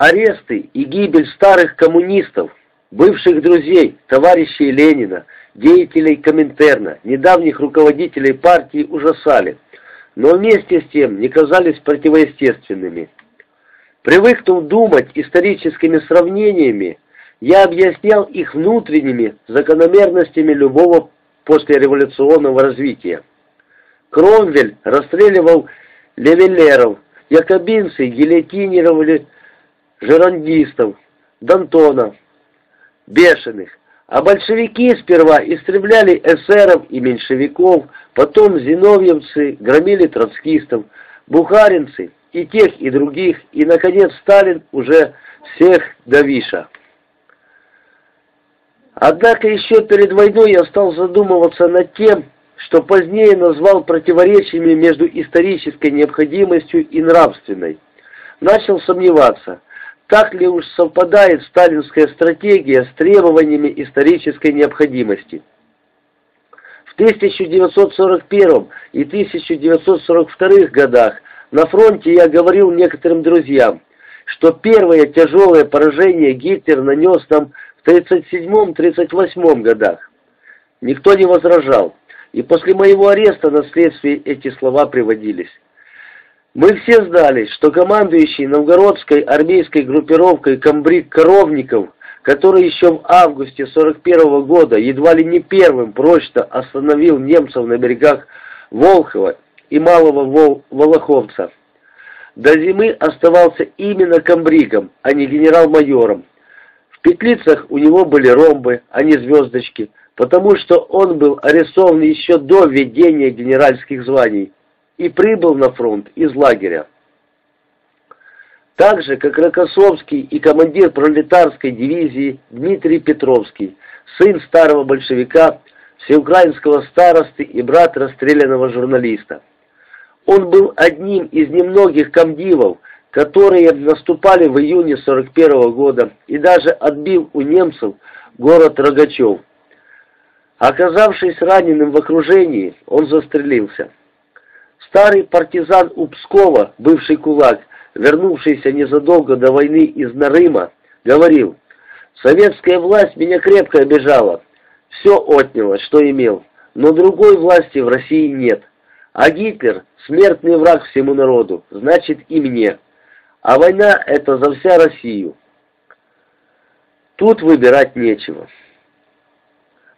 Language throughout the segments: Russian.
Аресты и гибель старых коммунистов, бывших друзей, товарищей Ленина, деятелей Коминтерна, недавних руководителей партии ужасали, но вместе с тем не казались противоестественными. Привыкнув думать историческими сравнениями, я объяснял их внутренними закономерностями любого послереволюционного развития. Кромвель расстреливал левелеров, якобинцы гильотинировали жерандистов, Д'Антона, бешеных, а большевики сперва истребляли эсеров и меньшевиков, потом зиновьевцы громили троцкистов, бухаринцы и тех, и других, и, наконец, Сталин уже всех до Виша. Однако еще перед войной я стал задумываться над тем, что позднее назвал противоречиями между исторической необходимостью и нравственной. Начал сомневаться, так ли уж совпадает сталинская стратегия с требованиями исторической необходимости. В 1941 и 1942 годах на фронте я говорил некоторым друзьям, что первое тяжелое поражение Гитлер нанес нам в 1937-1938 годах. Никто не возражал, и после моего ареста на следствии эти слова приводились. Мы все знали, что командующий новгородской армейской группировкой комбриг Коровников, который еще в августе 41 -го года едва ли не первым прочно остановил немцев на берегах Волхова и Малого Вол Волоховца, до зимы оставался именно комбригом, а не генерал-майором, в петлицах у него были ромбы, а не звездочки, потому что он был арестован еще до введения генеральских званий и прибыл на фронт из лагеря. Так же, как Рокоссовский и командир пролетарской дивизии Дмитрий Петровский, сын старого большевика, всеукраинского старосты и брат расстрелянного журналиста. Он был одним из немногих комдивов, которые наступали в июне 41 -го года и даже отбил у немцев город Рогачев. Оказавшись раненым в окружении, он застрелился. Старый партизан у Пскова, бывший кулак, вернувшийся незадолго до войны из Нарыма, говорил, «Советская власть меня крепко обижала, все отняла, что имел, но другой власти в России нет, а Гитлер – смертный враг всему народу, значит и мне». А война — это за вся Россию. Тут выбирать нечего.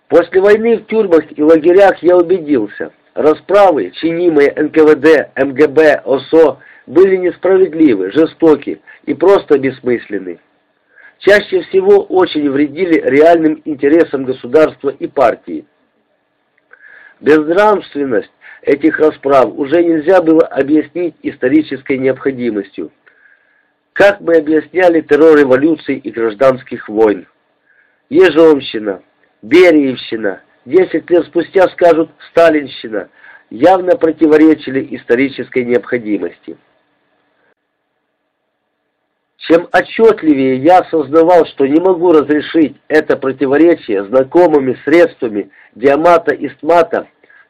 После войны в тюрьмах и лагерях я убедился, расправы, чинимые НКВД, МГБ, ОСО, были несправедливы, жестоки и просто бессмысленны. Чаще всего очень вредили реальным интересам государства и партии. Безнравственность этих расправ уже нельзя было объяснить исторической необходимостью. Как мы объясняли террор революций и гражданских войн? Ежовщина, Бериевщина, десять лет спустя скажут Сталинщина, явно противоречили исторической необходимости. Чем отчетливее я осознавал, что не могу разрешить это противоречие знакомыми средствами диамата и стмата,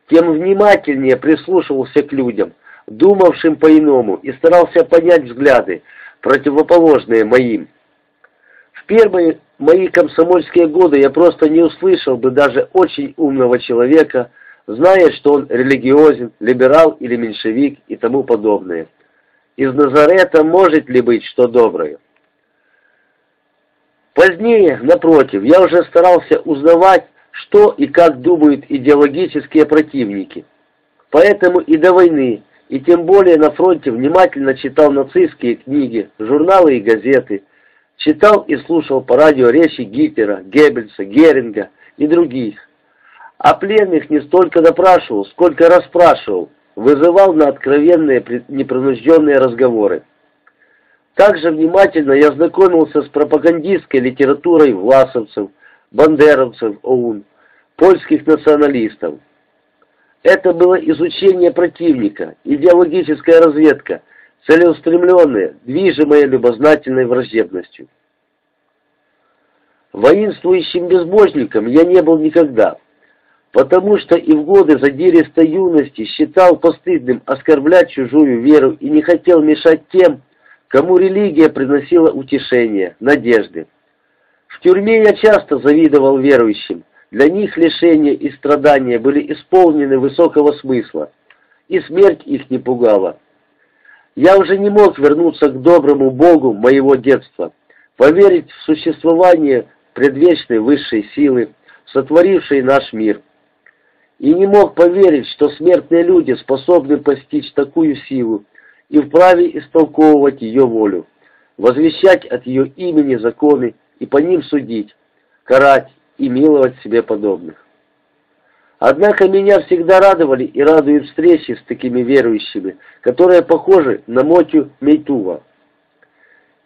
тем внимательнее прислушивался к людям, думавшим по-иному, и старался понять взгляды, противоположные моим. В первые мои комсомольские годы я просто не услышал бы даже очень умного человека, зная, что он религиозен, либерал или меньшевик и тому подобное. Из Назарета может ли быть что доброе? Позднее, напротив, я уже старался узнавать, что и как думают идеологические противники. Поэтому и до войны и тем более на фронте внимательно читал нацистские книги, журналы и газеты, читал и слушал по радио речи Гитлера, Геббельса, Геринга и других. А пленных не столько допрашивал, сколько расспрашивал, вызывал на откровенные непринужденные разговоры. Также внимательно я знакомился с пропагандистской литературой власовцев, бандеровцев ОУН, польских националистов. Это было изучение противника, идеологическая разведка, целеустремленная, движимая любознательной враждебностью. Воинствующим безбожником я не был никогда, потому что и в годы задиристой юности считал постыдным оскорблять чужую веру и не хотел мешать тем, кому религия приносила утешение, надежды. В тюрьме я часто завидовал верующим. Для них лишения и страдания были исполнены высокого смысла, и смерть их не пугала. Я уже не мог вернуться к доброму Богу моего детства, поверить в существование предвечной высшей силы, сотворившей наш мир. И не мог поверить, что смертные люди способны постичь такую силу и вправе истолковывать ее волю, возвещать от ее имени законы и по ним судить, карать и миловать себе подобных. Однако меня всегда радовали и радуют встречи с такими верующими, которые похожи на Мотю Мейтува.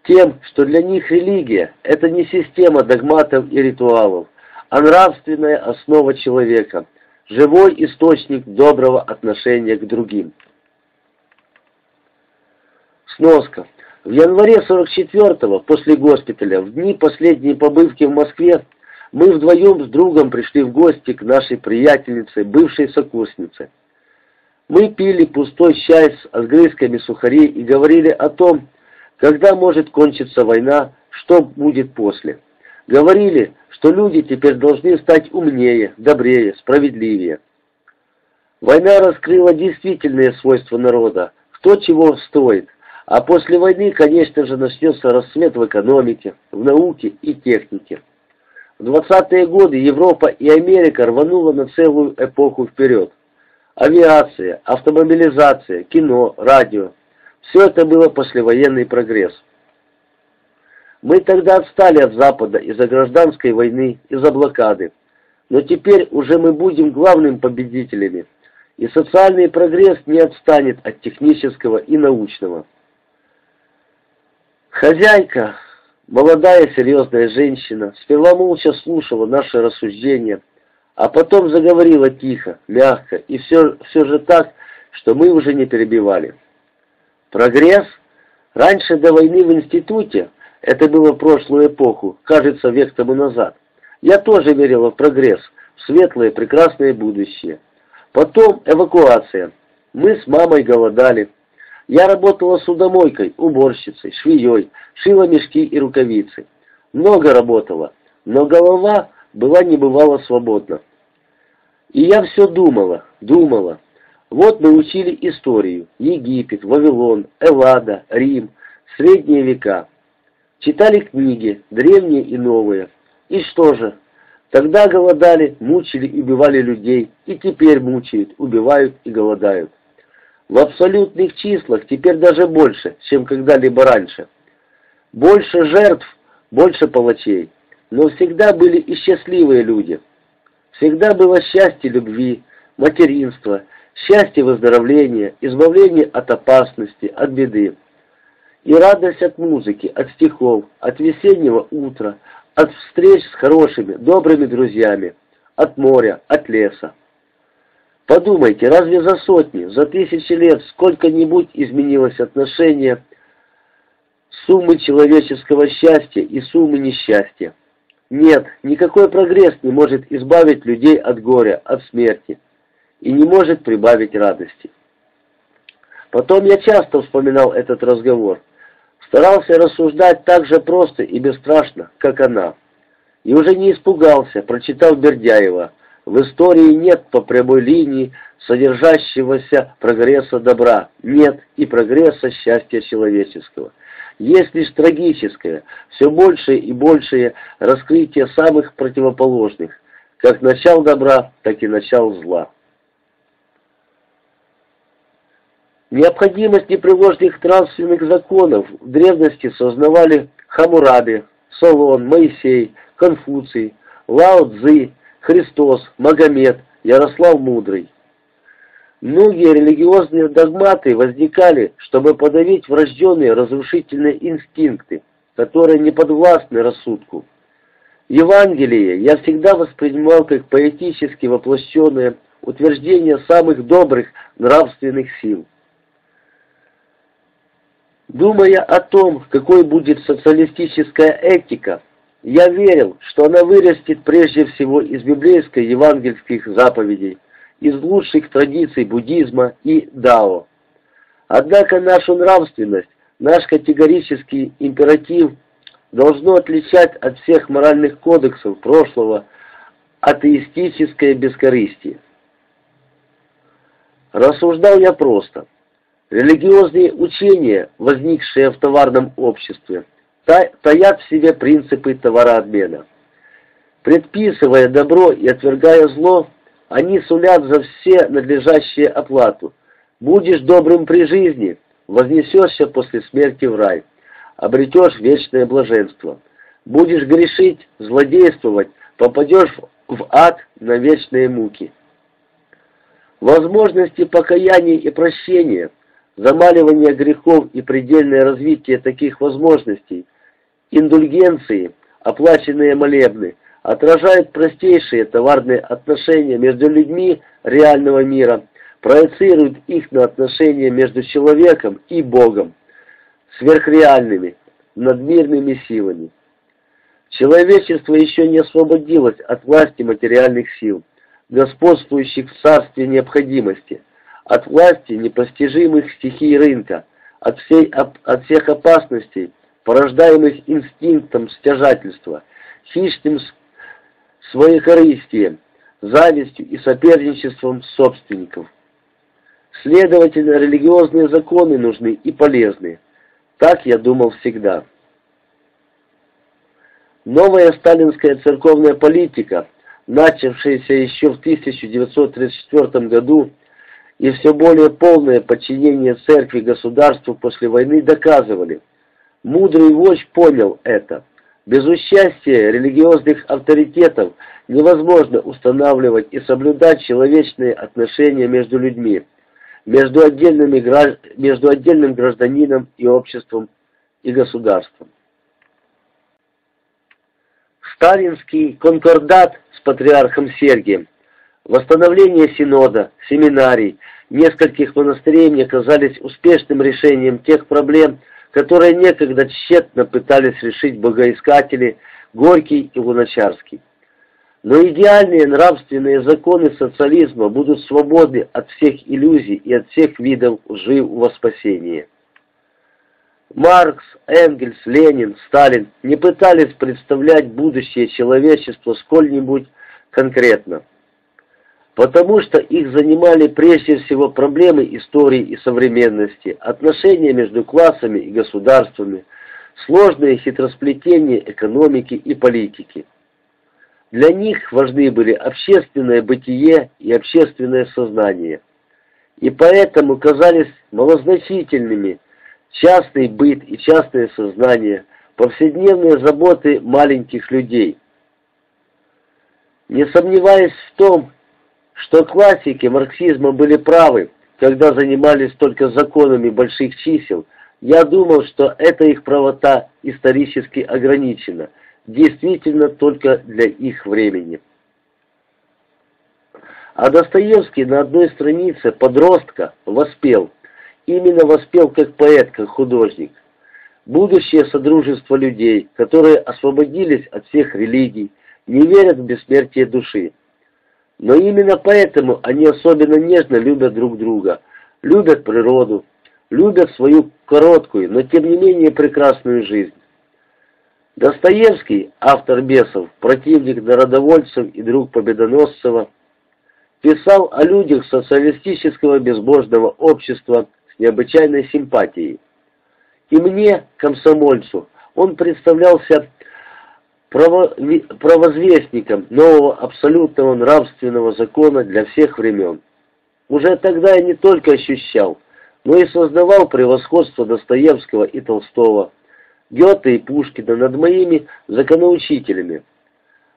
Тем, что для них религия – это не система догматов и ритуалов, а нравственная основа человека, живой источник доброго отношения к другим. Сноска. В январе 44-го, после госпиталя, в дни последней побывки в Москве, мы вдвоем с другом пришли в гости к нашей приятельнице, бывшей сокурснице. Мы пили пустой чай с отгрызками сухарей и говорили о том, когда может кончиться война, что будет после. Говорили, что люди теперь должны стать умнее, добрее, справедливее. Война раскрыла действительные свойства народа, кто чего стоит, а после войны, конечно же, начнется расцвет в экономике, в науке и технике. В 20-е годы Европа и Америка рванула на целую эпоху вперед. Авиация, автомобилизация, кино, радио – все это было послевоенный прогресс. Мы тогда отстали от Запада из-за гражданской войны, из-за блокады. Но теперь уже мы будем главными победителями, и социальный прогресс не отстанет от технического и научного. Хозяйка, Молодая серьезная женщина сперва молча слушала наши рассуждения, а потом заговорила тихо, мягко и все, все же так, что мы уже не перебивали. Прогресс? Раньше до войны в институте, это было в прошлую эпоху, кажется, век тому назад, я тоже верила в прогресс, в светлое прекрасное будущее. Потом эвакуация. Мы с мамой голодали, я работала судомойкой, уборщицей, швеей, шила мешки и рукавицы. Много работала, но голова была небывало свободна. И я все думала, думала. Вот мы учили историю, Египет, Вавилон, Эллада, Рим, Средние века. Читали книги, древние и новые. И что же? Тогда голодали, мучили и убивали людей, и теперь мучают, убивают и голодают. В абсолютных числах теперь даже больше, чем когда-либо раньше. Больше жертв, больше палачей. Но всегда были и счастливые люди. Всегда было счастье любви, материнство, счастье выздоровления, избавление от опасности, от беды. И радость от музыки, от стихов, от весеннего утра, от встреч с хорошими, добрыми друзьями, от моря, от леса. Подумайте, разве за сотни, за тысячи лет сколько-нибудь изменилось отношение суммы человеческого счастья и суммы несчастья? Нет, никакой прогресс не может избавить людей от горя, от смерти, и не может прибавить радости. Потом я часто вспоминал этот разговор, старался рассуждать так же просто и бесстрашно, как она, и уже не испугался, прочитал Бердяева – в истории нет по прямой линии содержащегося прогресса добра, нет и прогресса счастья человеческого. Есть лишь трагическое, все большее и большее раскрытие самых противоположных, как начал добра, так и начал зла. Необходимость непреложных нравственных законов в древности сознавали Хамураби, Солон, Моисей, Конфуций, Лао Цзи, Христос, Магомед, Ярослав Мудрый. Многие религиозные догматы возникали, чтобы подавить врожденные разрушительные инстинкты, которые не подвластны рассудку. Евангелие я всегда воспринимал как поэтически воплощенное утверждение самых добрых нравственных сил. Думая о том, какой будет социалистическая этика, я верил, что она вырастет прежде всего из библейской евангельских заповедей, из лучших традиций буддизма и дао. Однако нашу нравственность наш категорический императив должно отличать от всех моральных кодексов прошлого атеистическое бескорыстие. Рассуждал я просто. Религиозные учения, возникшие в товарном обществе, таят в себе принципы товарообмена. Предписывая добро и отвергая зло, они сулят за все надлежащие оплату. Будешь добрым при жизни, вознесешься после смерти в рай, обретешь вечное блаженство. Будешь грешить, злодействовать, попадешь в ад на вечные муки. Возможности покаяния и прощения, замаливание грехов и предельное развитие таких возможностей, индульгенции, оплаченные молебны, отражают простейшие товарные отношения между людьми реального мира, проецируют их на отношения между человеком и Богом, сверхреальными, надмирными силами. Человечество еще не освободилось от власти материальных сил, господствующих в царстве необходимости, от власти непостижимых стихий рынка, от, всей, от всех опасностей, порождаемых инстинктом стяжательства, хищным своекорыстием, завистью и соперничеством собственников. Следовательно, религиозные законы нужны и полезны. Так я думал всегда. Новая сталинская церковная политика, начавшаяся еще в 1934 году, и все более полное подчинение церкви государству после войны доказывали. Мудрый вождь понял это. Без участия религиозных авторитетов невозможно устанавливать и соблюдать человечные отношения между людьми, между, отдельными, между отдельным гражданином и обществом и государством. Сталинский конкордат с патриархом Сергием, восстановление синода, семинарий, нескольких монастырей мне казались успешным решением тех проблем, которые некогда тщетно пытались решить богоискатели Горький и Луначарский. Но идеальные нравственные законы социализма будут свободны от всех иллюзий и от всех видов лжи во спасение. Маркс, Энгельс, Ленин, Сталин не пытались представлять будущее человечества сколь-нибудь конкретно, потому что их занимали прежде всего проблемы истории и современности, отношения между классами и государствами, сложные хитросплетения экономики и политики. Для них важны были общественное бытие и общественное сознание, и поэтому казались малозначительными частный быт и частное сознание, повседневные заботы маленьких людей. Не сомневаясь в том, что классики марксизма были правы, когда занимались только законами больших чисел, я думал, что эта их правота исторически ограничена, действительно только для их времени. А Достоевский на одной странице подростка воспел – именно воспел как поэт, как художник. Будущее содружество людей, которые освободились от всех религий, не верят в бессмертие души. Но именно поэтому они особенно нежно любят друг друга, любят природу, любят свою короткую, но тем не менее прекрасную жизнь. Достоевский, автор «Бесов», противник народовольцев и друг Победоносцева, писал о людях социалистического безбожного общества, необычайной симпатией. И мне, комсомольцу, он представлялся провозвестником нового абсолютного нравственного закона для всех времен. Уже тогда я не только ощущал, но и создавал превосходство Достоевского и Толстого, Гёте и Пушкина над моими законоучителями.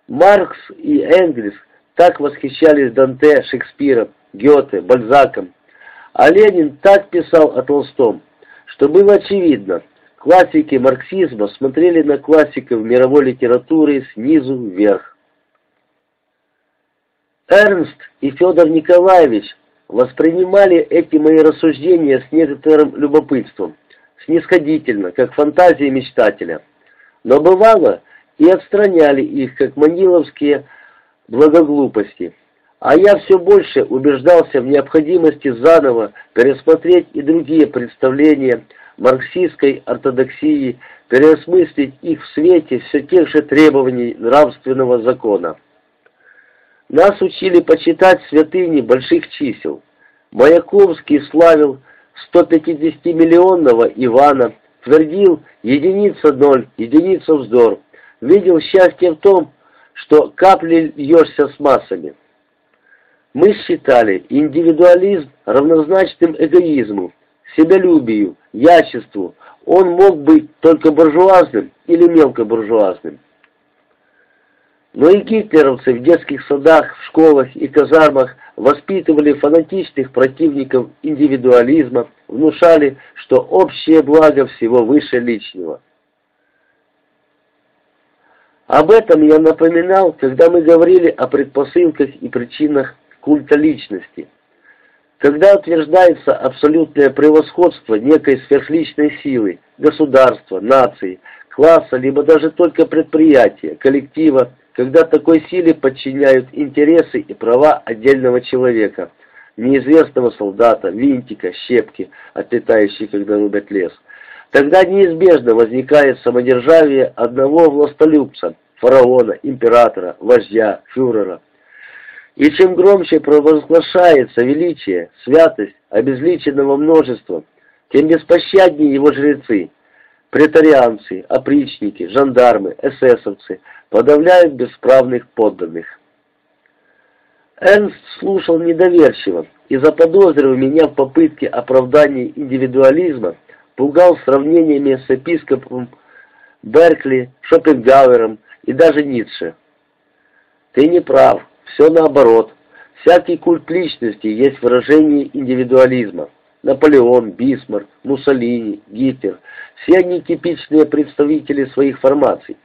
Маркс и Энгельс так восхищались Данте, Шекспиром, Гёте, Бальзаком, а Ленин так писал о Толстом, что было очевидно, классики марксизма смотрели на классиков мировой литературы снизу вверх. Эрнст и Федор Николаевич воспринимали эти мои рассуждения с некоторым любопытством, снисходительно, как фантазии мечтателя. Но бывало и отстраняли их, как маниловские благоглупости. А я все больше убеждался в необходимости заново пересмотреть и другие представления, марксистской ортодоксии, переосмыслить их в свете все тех же требований нравственного закона. Нас учили почитать святыни больших чисел. Маяковский славил 150-миллионного Ивана, твердил единица ноль, единица вздор, видел счастье в том, что капли льешься с массами. Мы считали индивидуализм равнозначным эгоизму, себялюбию, ячеству. Он мог быть только буржуазным или мелкобуржуазным. Но и гитлеровцы в детских садах, в школах и казармах воспитывали фанатичных противников индивидуализма, внушали, что общее благо всего выше личного. Об этом я напоминал, когда мы говорили о предпосылках и причинах культа личности. Когда утверждается абсолютное превосходство некой сверхличной силы, государства, нации, класса, либо даже только предприятия, коллектива, когда такой силе подчиняют интересы и права отдельного человека, неизвестного солдата, винтика, щепки, отлетающей, когда рубят лес, тогда неизбежно возникает самодержавие одного властолюбца, фараона, императора, вождя, фюрера. И чем громче провозглашается величие, святость обезличенного множества, тем беспощаднее его жрецы, претарианцы, опричники, жандармы, эсэсовцы подавляют бесправных подданных. Эрнст слушал недоверчиво и, заподозрив меня в попытке оправдания индивидуализма, пугал сравнениями с епископом Беркли, Шопенгауэром и даже Ницше. Ты не прав. Все наоборот. Всякий культ личности есть выражение индивидуализма. Наполеон, Бисмарк, Муссолини, Гитлер – все они типичные представители своих формаций.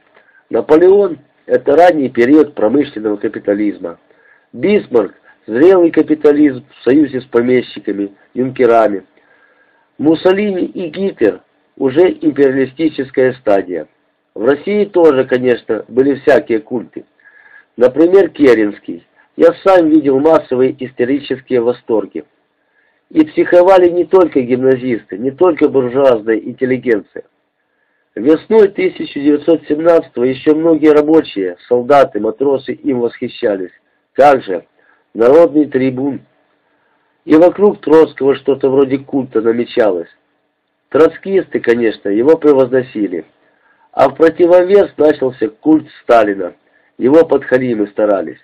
Наполеон – это ранний период промышленного капитализма. Бисмарк – зрелый капитализм в союзе с помещиками, юнкерами. Муссолини и Гитлер – уже империалистическая стадия. В России тоже, конечно, были всякие культы. Например, Керенский. Я сам видел массовые истерические восторги. И психовали не только гимназисты, не только буржуазная интеллигенция. Весной 1917-го еще многие рабочие, солдаты, матросы им восхищались. Как же, народный трибун. И вокруг Троцкого что-то вроде культа намечалось. Троцкисты, конечно, его превозносили. А в противовес начался культ Сталина его подхалимы старались.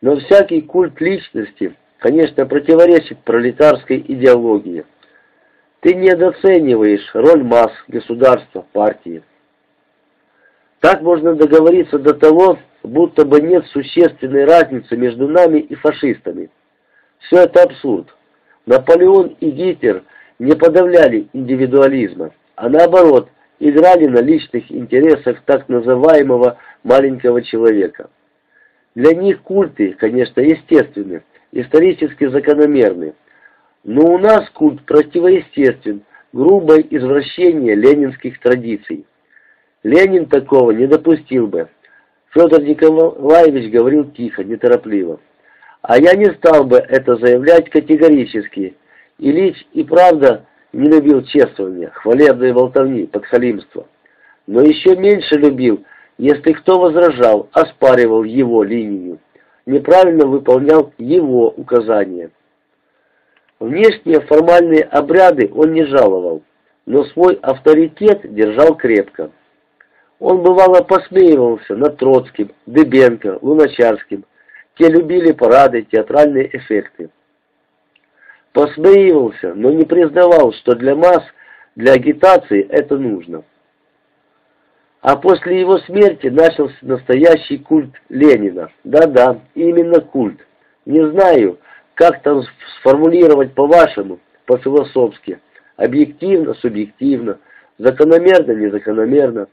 Но всякий культ личности, конечно, противоречит пролетарской идеологии. Ты недооцениваешь роль масс, государства, партии. Так можно договориться до того, будто бы нет существенной разницы между нами и фашистами. Все это абсурд. Наполеон и Гитлер не подавляли индивидуализма, а наоборот, играли на личных интересах так называемого маленького человека. Для них культы, конечно, естественны, исторически закономерны. Но у нас культ противоестествен, грубое извращение ленинских традиций. Ленин такого не допустил бы. Федор Николаевич говорил тихо, неторопливо. А я не стал бы это заявлять категорически. Ильич и правда не любил чествования, хвалебной болтовни, подхалимства. Но еще меньше любил если кто возражал, оспаривал его линию, неправильно выполнял его указания. Внешние формальные обряды он не жаловал, но свой авторитет держал крепко. Он бывало посмеивался над Троцким, Дыбенко, Луначарским. Те любили парады, театральные эффекты. Посмеивался, но не признавал, что для масс, для агитации это нужно. А после его смерти начался настоящий культ Ленина. Да-да, именно культ. Не знаю, как там сформулировать по-вашему, по-философски. Объективно, субъективно, закономерно, незакономерно.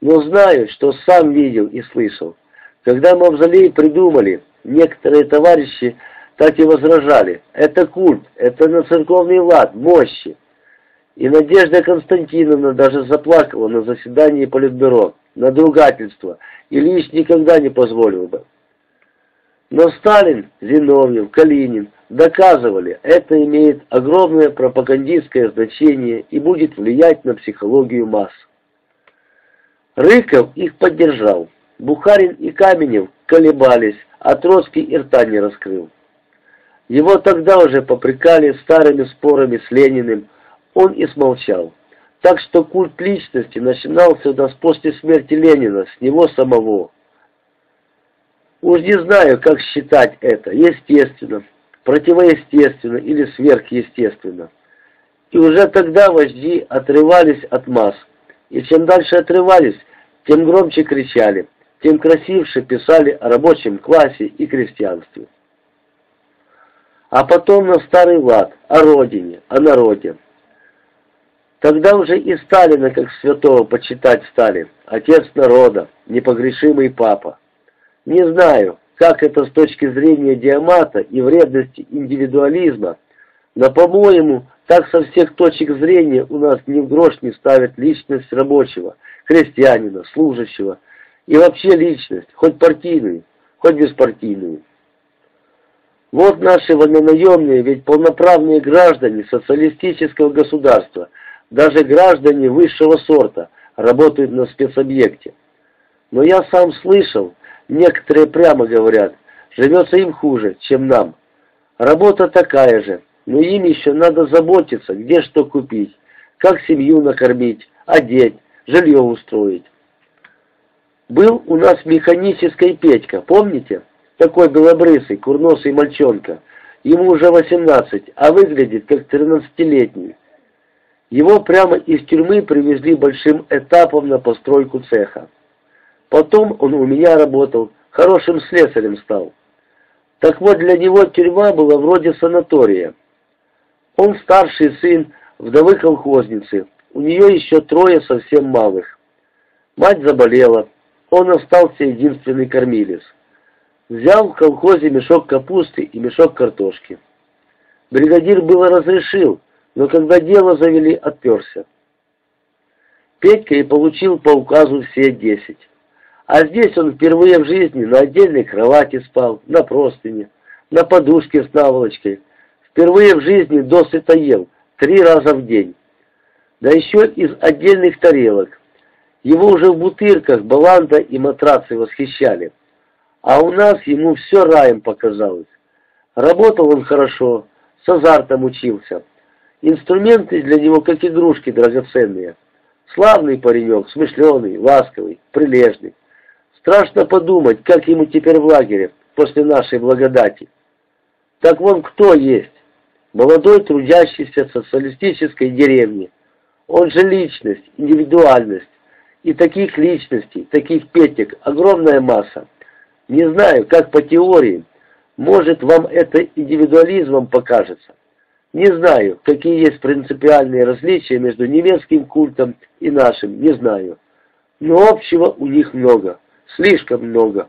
Но знаю, что сам видел и слышал. Когда мавзолей придумали, некоторые товарищи так и возражали. Это культ, это на церковный лад, мощи. И Надежда Константиновна даже заплакала на заседании Политбюро, на другательство, Ильич никогда не позволил бы. Но Сталин, Зиновьев, Калинин, доказывали, это имеет огромное пропагандистское значение и будет влиять на психологию масс. Рыков их поддержал. Бухарин и Каменев колебались, а Троцкий и рта не раскрыл. Его тогда уже попрекали старыми спорами с Лениным, он и смолчал. Так что культ личности начинался нас после смерти Ленина, с него самого. Уж не знаю, как считать это, естественно, противоестественно или сверхъестественно. И уже тогда вожди отрывались от масс, и чем дальше отрывались, тем громче кричали, тем красивше писали о рабочем классе и крестьянстве. А потом на старый лад, о родине, о народе. Тогда уже и Сталина как святого почитать стали, отец народа, непогрешимый папа. Не знаю, как это с точки зрения диамата и вредности индивидуализма, но, по-моему, так со всех точек зрения у нас ни в грош не ставит личность рабочего, крестьянина, служащего и вообще личность, хоть партийную, хоть беспартийную. Вот наши военнонаемные, ведь полноправные граждане социалистического государства, даже граждане высшего сорта, работают на спецобъекте. Но я сам слышал, некоторые прямо говорят, живется им хуже, чем нам. Работа такая же, но им еще надо заботиться, где что купить, как семью накормить, одеть, жилье устроить. Был у нас механический Петька, помните? Такой белобрысый, курносый мальчонка. Ему уже 18, а выглядит как 13-летний. Его прямо из тюрьмы привезли большим этапом на постройку цеха. Потом он у меня работал, хорошим слесарем стал. Так вот, для него тюрьма была вроде санатория. Он старший сын вдовы колхозницы, у нее еще трое совсем малых. Мать заболела, он остался единственный кормилец. Взял в колхозе мешок капусты и мешок картошки. Бригадир было разрешил, но когда дело завели, отперся. Петька и получил по указу все десять. А здесь он впервые в жизни на отдельной кровати спал, на простыне, на подушке с наволочкой. Впервые в жизни досыта ел, три раза в день. Да еще из отдельных тарелок. Его уже в бутырках баланда и матрацы восхищали. А у нас ему все раем показалось. Работал он хорошо, с азартом учился. Инструменты для него как игрушки драгоценные. Славный паренек, смышленый, ласковый, прилежный. Страшно подумать, как ему теперь в лагере, после нашей благодати. Так вон кто есть? Молодой трудящийся социалистической деревни. Он же личность, индивидуальность. И таких личностей, таких петек огромная масса. Не знаю, как по теории, может вам это индивидуализмом покажется. Не знаю, какие есть принципиальные различия между немецким культом и нашим, не знаю. Но общего у них много слишком много.